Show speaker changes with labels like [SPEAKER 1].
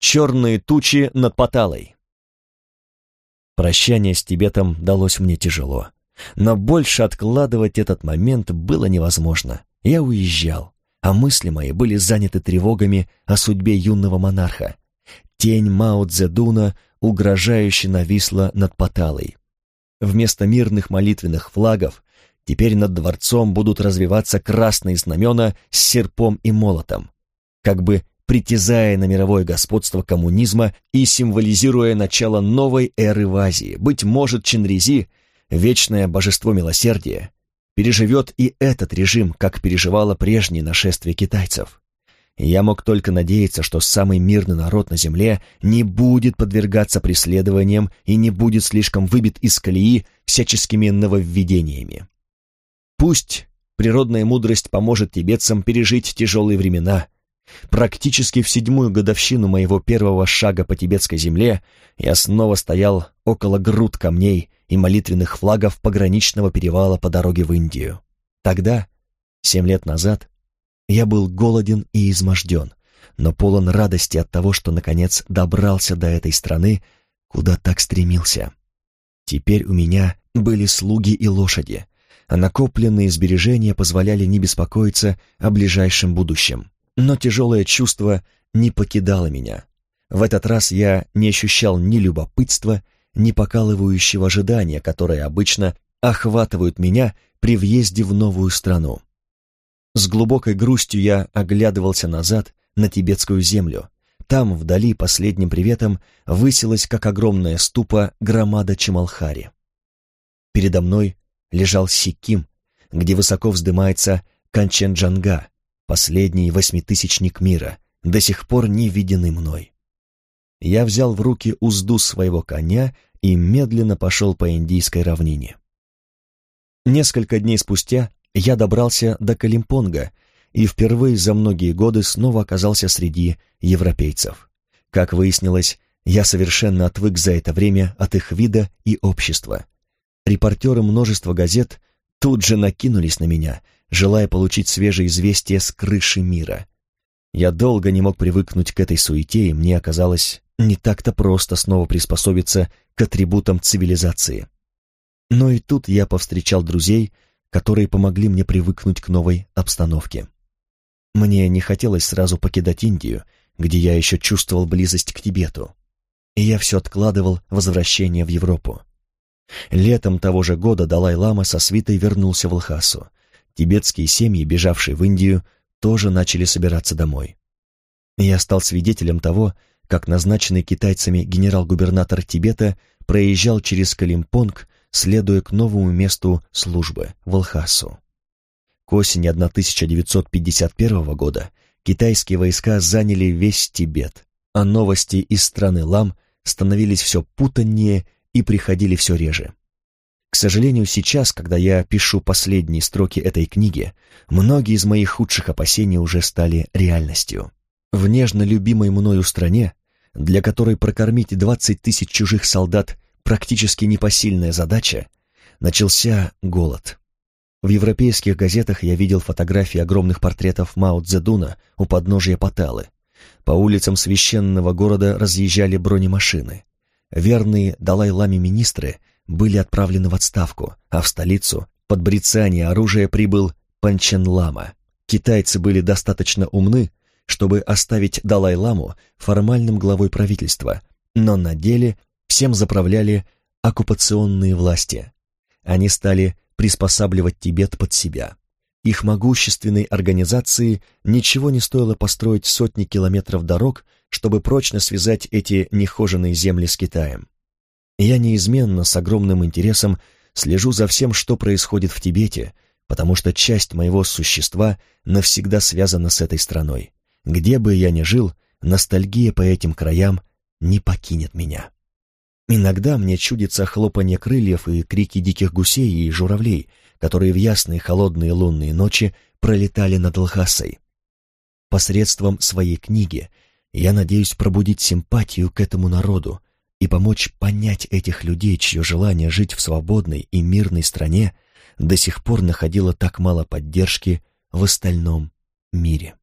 [SPEAKER 1] Черные тучи над Паталой. Прощание с Тибетом далось мне тяжело, но больше откладывать этот момент было невозможно. Я уезжал, а мысли мои были заняты тревогами о судьбе юного монарха. Тень Мао Цзэдуна угрожающе нависла над Паталой. Вместо мирных молитвенных флагов теперь над дворцом будут развиваться красные знамена с серпом и молотом, как бы притязая на мировое господство коммунизма и символизируя начало новой эры в Азии. Быть может, Чинризи, вечное божество милосердия, переживет и этот режим, как переживало прежнее нашествие китайцев. Я мог только надеяться, что самый мирный народ на земле не будет подвергаться преследованиям и не будет слишком выбит из колеи всяческими нововведениями. Пусть природная мудрость поможет тибетцам пережить тяжелые времена – Практически в седьмую годовщину моего первого шага по тибетской земле я снова стоял около груд камней и молитвенных флагов пограничного перевала по дороге в Индию. Тогда, семь лет назад, я был голоден и изможден, но полон радости от того, что наконец добрался до этой страны, куда так стремился. Теперь у меня были слуги и лошади, а накопленные сбережения позволяли не беспокоиться о ближайшем будущем. Но тяжелое чувство не покидало меня. В этот раз я не ощущал ни любопытства, ни покалывающего ожидания, которые обычно охватывают меня при въезде в новую страну. С глубокой грустью я оглядывался назад на тибетскую землю. Там, вдали, последним приветом высилась, как огромная ступа, громада Чамалхари. Передо мной лежал Сиким, где высоко вздымается Канченджанга, последний восьмитысячник мира, до сих пор не виденный мной. Я взял в руки узду своего коня и медленно пошел по индийской равнине. Несколько дней спустя я добрался до Калимпонга и впервые за многие годы снова оказался среди европейцев. Как выяснилось, я совершенно отвык за это время от их вида и общества. Репортеры множества газет тут же накинулись на меня, желая получить свежее известие с крыши мира. Я долго не мог привыкнуть к этой суете, и мне оказалось не так-то просто снова приспособиться к атрибутам цивилизации. Но и тут я повстречал друзей, которые помогли мне привыкнуть к новой обстановке. Мне не хотелось сразу покидать Индию, где я еще чувствовал близость к Тибету, и я все откладывал возвращение в Европу. Летом того же года Далай-лама со свитой вернулся в Лхасу, Тибетские семьи, бежавшие в Индию, тоже начали собираться домой. Я стал свидетелем того, как назначенный китайцами генерал-губернатор Тибета проезжал через Калимпонг, следуя к новому месту службы, в Алхасу. К осени 1951 года китайские войска заняли весь Тибет, а новости из страны Лам становились все путаннее и приходили все реже. К сожалению, сейчас, когда я пишу последние строки этой книги, многие из моих худших опасений уже стали реальностью. В нежно любимой мною стране, для которой прокормить 20 тысяч чужих солдат практически непосильная задача, начался голод. В европейских газетах я видел фотографии огромных портретов Мао Цзэдуна у подножия Паталы. По улицам священного города разъезжали бронемашины. Верные Далай-ламе министры были отправлены в отставку, а в столицу под брецание оружия прибыл Панчен-лама. Китайцы были достаточно умны, чтобы оставить Далай-ламу формальным главой правительства, но на деле всем заправляли оккупационные власти. Они стали приспосабливать Тибет под себя. Их могущественной организации ничего не стоило построить сотни километров дорог, чтобы прочно связать эти нехоженные земли с Китаем. Я неизменно с огромным интересом слежу за всем, что происходит в Тибете, потому что часть моего существа навсегда связана с этой страной. Где бы я ни жил, ностальгия по этим краям не покинет меня. Иногда мне чудится хлопанье крыльев и крики диких гусей и журавлей, которые в ясные холодные лунные ночи пролетали над Лхасой. Посредством своей книги я надеюсь пробудить симпатию к этому народу, и помочь понять этих людей, чье желание жить в свободной и мирной стране до сих пор находило так мало поддержки в остальном мире.